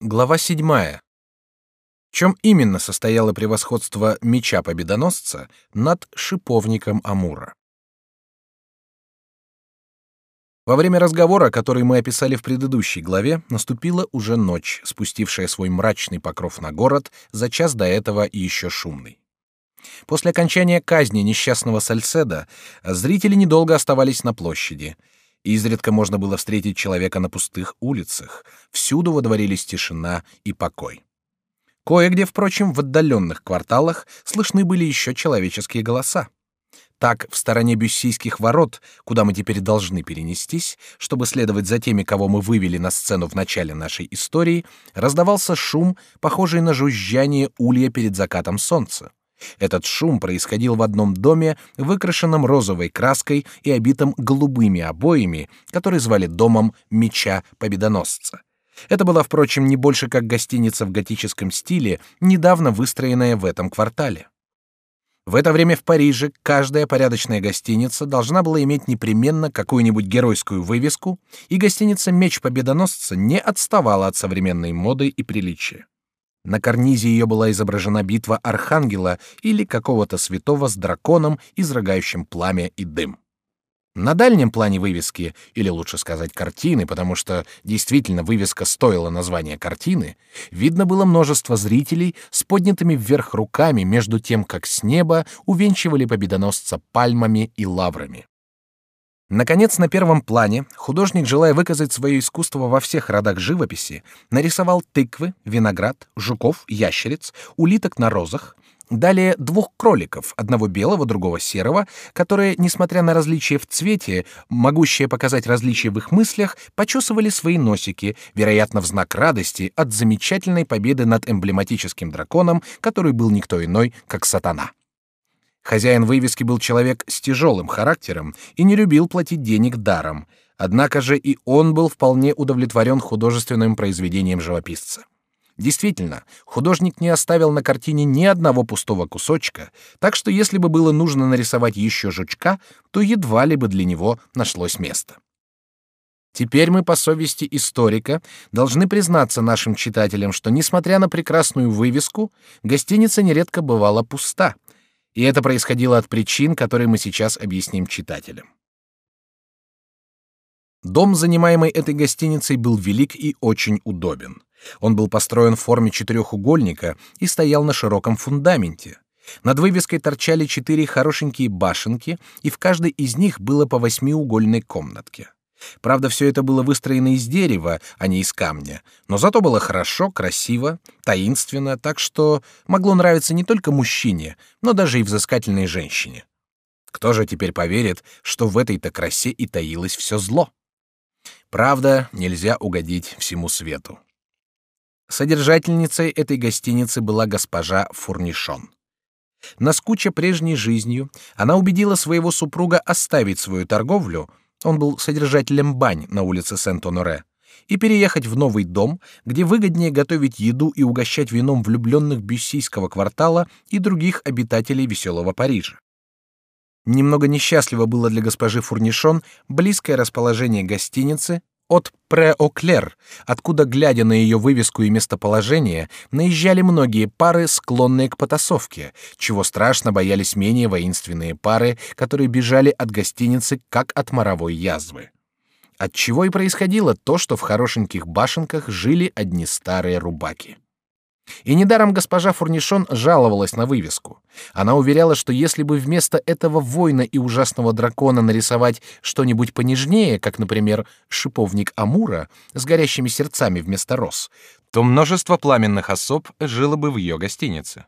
Глава седьмая. В чем именно состояло превосходство меча победоносца над шиповником Амура? Во время разговора, который мы описали в предыдущей главе, наступила уже ночь, спустившая свой мрачный покров на город, за час до этого и еще шумный. После окончания казни несчастного Сальседа зрители недолго оставались на площади — Изредка можно было встретить человека на пустых улицах. Всюду водворились тишина и покой. Кое-где, впрочем, в отдаленных кварталах слышны были еще человеческие голоса. Так, в стороне Бюссийских ворот, куда мы теперь должны перенестись, чтобы следовать за теми, кого мы вывели на сцену в начале нашей истории, раздавался шум, похожий на жужжание улья перед закатом солнца. Этот шум происходил в одном доме, выкрашенном розовой краской и обитом голубыми обоями, который звали домом Меча Победоносца. Это была, впрочем, не больше как гостиница в готическом стиле, недавно выстроенная в этом квартале. В это время в Париже каждая порядочная гостиница должна была иметь непременно какую-нибудь геройскую вывеску, и гостиница Меч Победоносца не отставала от современной моды и приличия. На карнизе ее была изображена битва архангела или какого-то святого с драконом, изрыгающим пламя и дым. На дальнем плане вывески, или лучше сказать картины, потому что действительно вывеска стоила названия картины, видно было множество зрителей с поднятыми вверх руками между тем, как с неба увенчивали победоносца пальмами и лаврами. Наконец, на первом плане художник, желая выказать свое искусство во всех родах живописи, нарисовал тыквы, виноград, жуков, ящериц, улиток на розах, далее двух кроликов, одного белого, другого серого, которые, несмотря на различия в цвете, могущие показать различия в их мыслях, почесывали свои носики, вероятно, в знак радости от замечательной победы над эмблематическим драконом, который был никто иной, как сатана. Хозяин вывески был человек с тяжелым характером и не любил платить денег даром. Однако же и он был вполне удовлетворен художественным произведением живописца. Действительно, художник не оставил на картине ни одного пустого кусочка, так что если бы было нужно нарисовать еще жучка, то едва ли бы для него нашлось место. Теперь мы по совести историка должны признаться нашим читателям, что несмотря на прекрасную вывеску, гостиница нередко бывала пуста — и это происходило от причин, которые мы сейчас объясним читателям. Дом, занимаемый этой гостиницей, был велик и очень удобен. Он был построен в форме четырехугольника и стоял на широком фундаменте. Над вывеской торчали четыре хорошенькие башенки, и в каждой из них было по восьмиугольной комнатке. Правда, все это было выстроено из дерева, а не из камня, но зато было хорошо, красиво, таинственно, так что могло нравиться не только мужчине, но даже и взыскательной женщине. Кто же теперь поверит, что в этой-то красе и таилось все зло? Правда, нельзя угодить всему свету. Содержательницей этой гостиницы была госпожа Фурнишон. Наскуча прежней жизнью, она убедила своего супруга оставить свою торговлю — он был содержателем бань на улице Сент-Оноре, и переехать в новый дом, где выгоднее готовить еду и угощать вином влюбленных бюссийского квартала и других обитателей веселого Парижа. Немного несчастливо было для госпожи Фурнишон близкое расположение гостиницы от Пре-Оклер, откуда, глядя на ее вывеску и местоположение, наезжали многие пары, склонные к потасовке, чего страшно боялись менее воинственные пары, которые бежали от гостиницы как от моровой язвы. Отчего и происходило то, что в хорошеньких башенках жили одни старые рубаки. И недаром госпожа Фурнишон жаловалась на вывеску. Она уверяла, что если бы вместо этого воина и ужасного дракона нарисовать что-нибудь понежнее, как, например, шиповник Амура с горящими сердцами вместо роз, то множество пламенных особ жило бы в ее гостинице.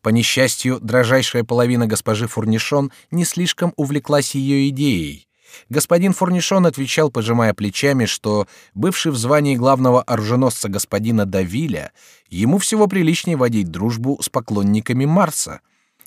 По несчастью, дрожайшая половина госпожи Фурнишон не слишком увлеклась ее идеей, Господин Фурнишон отвечал, пожимая плечами, что, бывший в звании главного оруженосца господина Давиля, ему всего приличнее водить дружбу с поклонниками Марса,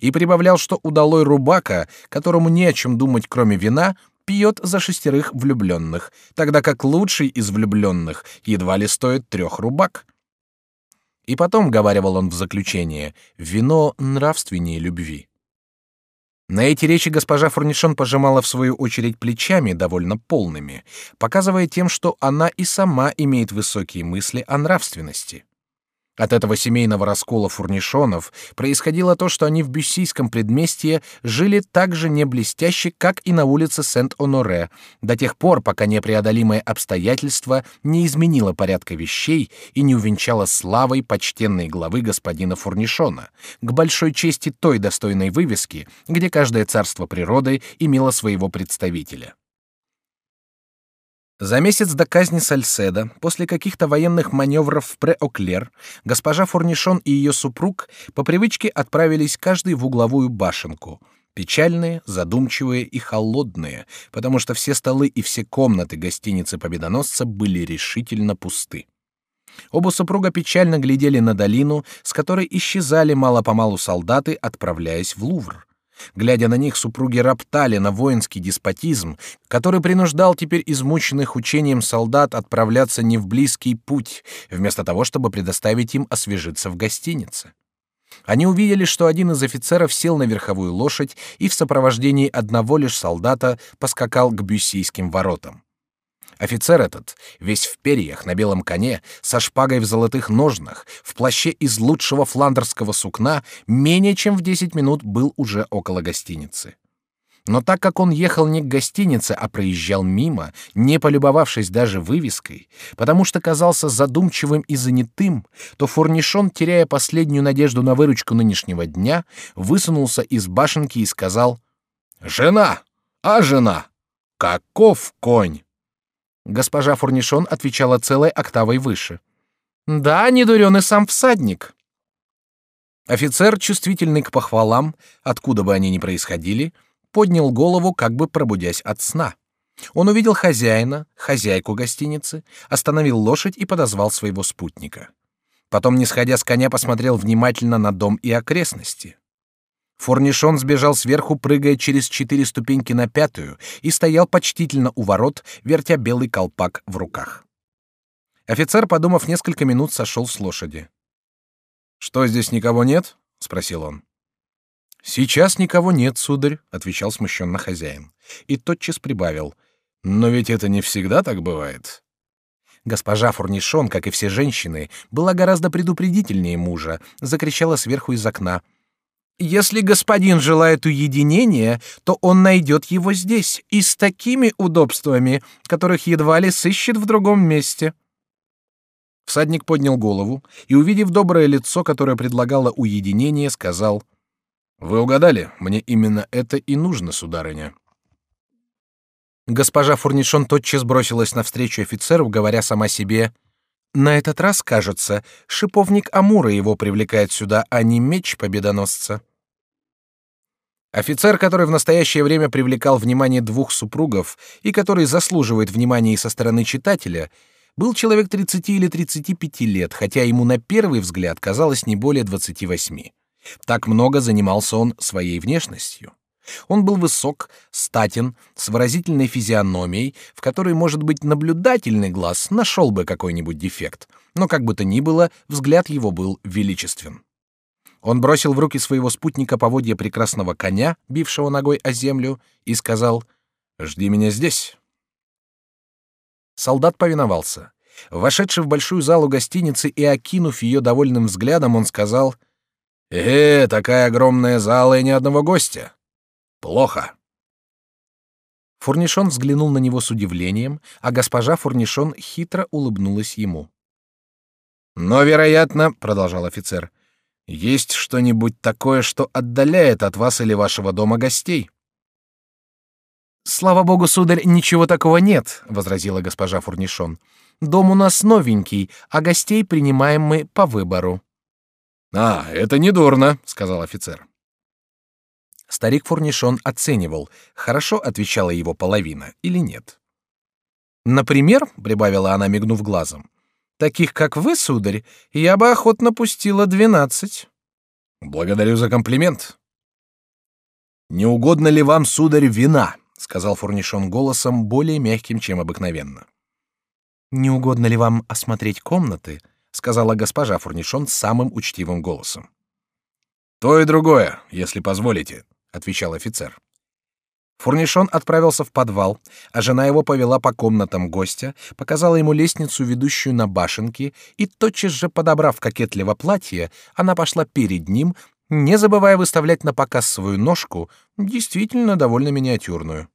и прибавлял, что удалой рубака, которому не о чем думать, кроме вина, пьет за шестерых влюбленных, тогда как лучший из влюбленных едва ли стоит трех рубак. И потом, говаривал он в заключение, вино нравственнее любви. На эти речи госпожа Фурнишон пожимала в свою очередь плечами, довольно полными, показывая тем, что она и сама имеет высокие мысли о нравственности. От этого семейного раскола фурнишонов происходило то, что они в бюссийском предместье жили так же не блестяще, как и на улице Сент-Оноре, до тех пор, пока непреодолимое обстоятельство не изменило порядка вещей и не увенчало славой почтенной главы господина Фурнишона, к большой чести той достойной вывески, где каждое царство природы имело своего представителя. За месяц до казни Сальседа, после каких-то военных маневров в Преоклер, госпожа Фурнишон и ее супруг по привычке отправились каждый в угловую башенку, печальные, задумчивые и холодные, потому что все столы и все комнаты гостиницы Победоносца были решительно пусты. Оба супруга печально глядели на долину, с которой исчезали мало-помалу солдаты, отправляясь в Лувр. Глядя на них, супруги роптали на воинский деспотизм, который принуждал теперь измученных учением солдат отправляться не в близкий путь, вместо того, чтобы предоставить им освежиться в гостинице. Они увидели, что один из офицеров сел на верховую лошадь и в сопровождении одного лишь солдата поскакал к бюссийским воротам. Офицер этот, весь в перьях, на белом коне, со шпагой в золотых ножнах, в плаще из лучшего фландерского сукна, менее чем в десять минут был уже около гостиницы. Но так как он ехал не к гостинице, а проезжал мимо, не полюбовавшись даже вывеской, потому что казался задумчивым и занятым, то Фурнишон, теряя последнюю надежду на выручку нынешнего дня, высунулся из башенки и сказал «Жена! А жена! Каков конь!» Госпожа Фурнишон отвечала целой октавой выше. «Да, не дурен и сам всадник». Офицер, чувствительный к похвалам, откуда бы они ни происходили, поднял голову, как бы пробудясь от сна. Он увидел хозяина, хозяйку гостиницы, остановил лошадь и подозвал своего спутника. Потом, не сходя с коня, посмотрел внимательно на дом и окрестности. Форнишон сбежал сверху, прыгая через четыре ступеньки на пятую, и стоял почтительно у ворот, вертя белый колпак в руках. Офицер, подумав несколько минут, сошел с лошади. Что здесь никого нет? – спросил он. Сейчас никого нет, сударь, отвечал смущенно хозяин, и тотчас прибавил: но ведь это не всегда так бывает. Госпожа Фурнишон, как и все женщины, была гораздо предупредительнее мужа, закричала сверху из окна: если господин желает уединения, то он найдет его здесь и с такими удобствами, которых едва ли сыщет в другом месте. Всадник поднял голову и, увидев доброе лицо, которое предлагало уединение, сказал: "Вы угадали, мне именно это и нужно, сударыня". Госпожа Фурнишон тотчас бросилась навстречу офицеру, говоря сама себе: на этот раз, кажется, шиповник Амура его привлекает сюда, а не меч победоносца. Офицер, который в настоящее время привлекал внимание двух супругов и который заслуживает внимания и со стороны читателя, был человек 30 или 35 лет, хотя ему на первый взгляд казалось не более 28. Так много занимался он своей внешностью. Он был высок, статен, с выразительной физиономией, в которой, может быть, наблюдательный глаз нашел бы какой-нибудь дефект, но как бы то ни было, взгляд его был величествен. Он бросил в руки своего спутника поводья прекрасного коня, бившего ногой о землю, и сказал «Жди меня здесь». Солдат повиновался. Вошедший в большую залу гостиницы и окинув ее довольным взглядом, он сказал «Э, такая огромная зала и ни одного гостя. Плохо. Фурнишон взглянул на него с удивлением, а госпожа Фурнишон хитро улыбнулась ему. Но, вероятно, продолжал офицер, есть что-нибудь такое, что отдаляет от вас или вашего дома гостей. Слава богу, сударь, ничего такого нет, возразила госпожа Фурнишон. Дом у нас новенький, а гостей принимаем мы по выбору. А, это не дурно, сказал офицер. Старик Фурнишон оценивал, хорошо отвечала его половина или нет. Например, прибавила она, мигнув глазом, таких как вы, сударь, я бы охотно пустила двенадцать. Благодарю за комплимент. Не угодно ли вам, сударь, вина? сказал Фурнишон голосом более мягким, чем обыкновенно. Не угодно ли вам осмотреть комнаты? сказала госпожа Фурнишон самым учтивым голосом. То и другое, если позволите, отвечал офицер. Фурнишон отправился в подвал, а жена его повела по комнатам гостя, показала ему лестницу, ведущую на башенки, и тотчас же, подобрав кокетливо платье, она пошла перед ним, не забывая выставлять на показ свою ножку, действительно довольно миниатюрную.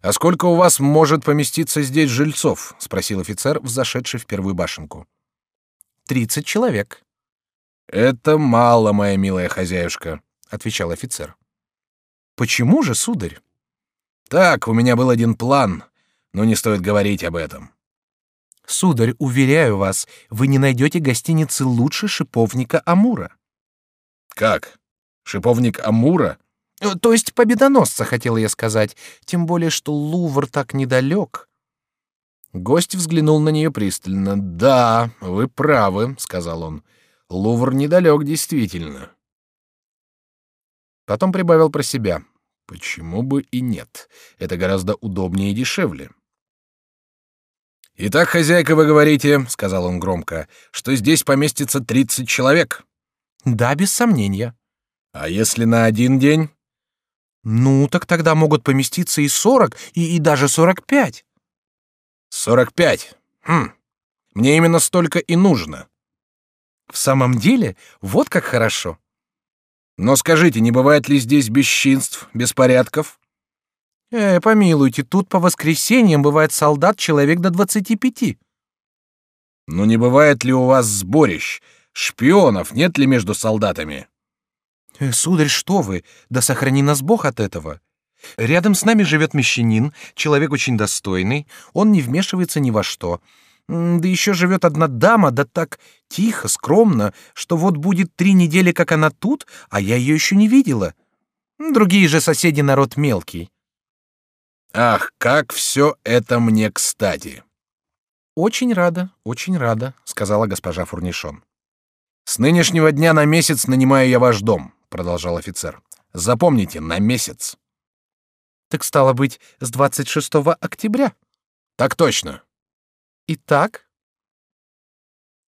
«А сколько у вас может поместиться здесь жильцов?» — спросил офицер, взошедший в первую башенку. «Тридцать человек». «Это мало, моя милая хозяюшка», — отвечал офицер. Почему же, сударь? Так, у меня был один план, но не стоит говорить об этом. Сударь, уверяю вас, вы не найдете гостиницы лучше шиповника Амура. Как? Шиповник Амура? Э, то есть победоносца, хотел я сказать, тем более что Лувр так недалек. Гость взглянул на нее пристально. Да, вы правы, сказал он. Лувр недалек действительно. Потом прибавил про себя. Почему бы и нет? Это гораздо удобнее и дешевле. «Итак, хозяйка, вы говорите, — сказал он громко, — что здесь поместится тридцать человек?» «Да, без сомнения». «А если на один день?» «Ну, так тогда могут поместиться и сорок, и, и даже сорок пять». «Сорок пять? Хм, мне именно столько и нужно». «В самом деле, вот как хорошо. Но скажите, не бывает ли здесь бесчинств, беспорядков? Э, помилуйте, тут по воскресеньям бывает солдат человек до двадцати пяти. Но не бывает ли у вас сборищ, шпионов нет ли между солдатами? Э, сударь, что вы? Да сохрани нас Бог от этого. Рядом с нами живет мещанин, человек очень достойный, он не вмешивается ни во что. Да еще живет одна дама, да так тихо, скромно, что вот будет три недели, как она тут, а я ее еще не видела. Другие же соседи народ мелкий. Ах, как все это мне кстати! Очень рада, очень рада, сказала госпожа Фурнишон. С нынешнего дня на месяц нанимаю я ваш дом, продолжал офицер. Запомните, на месяц. Так стало быть, с 26 октября. Так точно. Итак?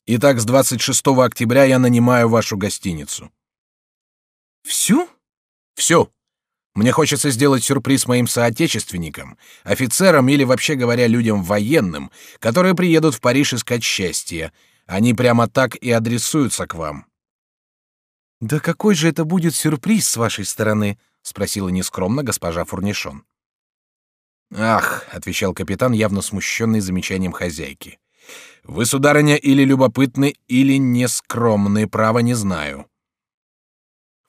Итак, с 26 октября я нанимаю вашу гостиницу. Всю? Всю. Мне хочется сделать сюрприз моим соотечественникам, офицерам или, вообще говоря, людям военным, которые приедут в Париж искать счастье. Они прямо так и адресуются к вам. Да какой же это будет сюрприз с вашей стороны? спросила нескромно госпожа Фурнишон. Ах, отвечал капитан, явно смущенный замечанием хозяйки. Вы, сударыня, или любопытны, или нескромны, право не знаю.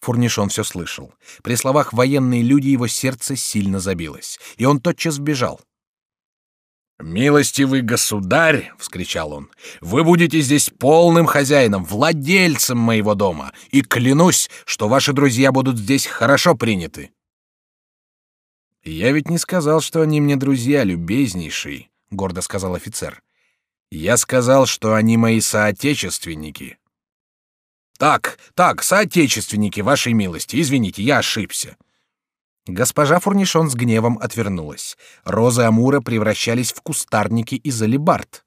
Фурнишон все слышал. При словах военные люди его сердце сильно забилось, и он тотчас бежал. «Милостивый государь!» — вскричал он. «Вы будете здесь полным хозяином, владельцем моего дома, и клянусь, что ваши друзья будут здесь хорошо приняты». Я ведь не сказал, что они мне друзья, любезнейший, гордо сказал офицер. Я сказал, что они мои соотечественники. Так, так, соотечественники, вашей милости. Извините, я ошибся. Госпожа Фурнишон с гневом отвернулась. Розы Амура превращались в кустарники из алебард.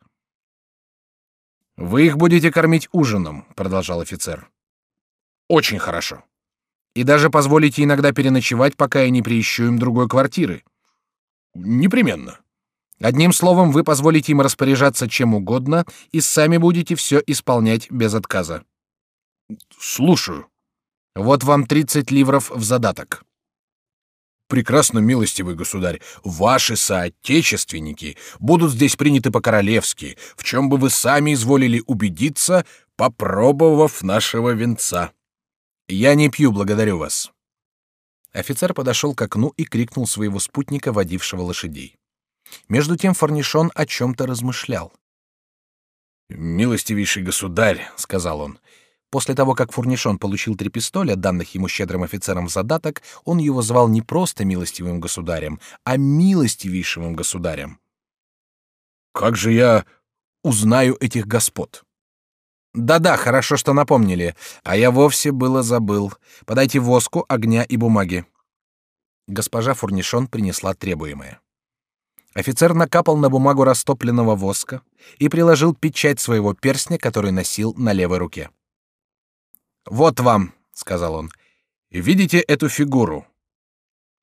Вы их будете кормить ужином, продолжал офицер. Очень хорошо и даже позволите иногда переночевать, пока я не приищу им другой квартиры. Непременно. Одним словом, вы позволите им распоряжаться чем угодно и сами будете все исполнять без отказа. Слушаю. Вот вам тридцать ливров в задаток. Прекрасно, милостивый государь, ваши соотечественники будут здесь приняты по-королевски, в чем бы вы сами изволили убедиться, попробовав нашего венца. Я не пью, благодарю вас. Офицер подошел к окну и крикнул своего спутника, водившего лошадей. Между тем Форнишон о чем-то размышлял. «Милостивейший государь», — сказал он, — После того, как Фурнишон получил три пистоля, данных ему щедрым офицером в задаток, он его звал не просто милостивым государем, а милостивейшим государем. «Как же я узнаю этих господ?» Да-да, хорошо, что напомнили. А я вовсе было забыл. Подайте воску, огня и бумаги. Госпожа Фурнишон принесла требуемое. Офицер накапал на бумагу растопленного воска и приложил печать своего перстня, который носил на левой руке. Вот вам, сказал он. Видите эту фигуру?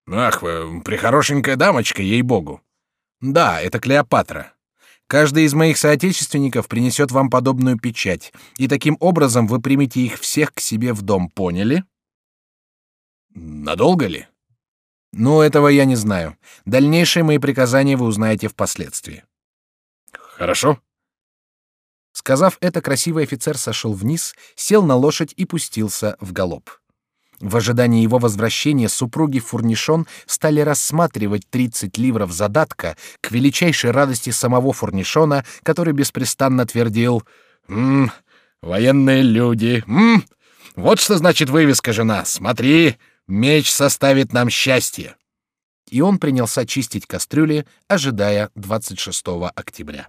Ах, вы, прихорошенькая дамочка, ей-богу. Да, это Клеопатра. Каждый из моих соотечественников принесет вам подобную печать, и таким образом вы примете их всех к себе в дом, поняли? Надолго ли? Ну, этого я не знаю. Дальнейшие мои приказания вы узнаете впоследствии. Хорошо. Сказав это, красивый офицер сошел вниз, сел на лошадь и пустился в галоп. В ожидании его возвращения супруги Фурнишон стали рассматривать 30 ливров задатка к величайшей радости самого Фурнишона, который беспрестанно твердил «Ммм, военные люди, ммм, вот что значит вывеска, жена, смотри, меч составит нам счастье». И он принялся чистить кастрюли, ожидая 26 октября.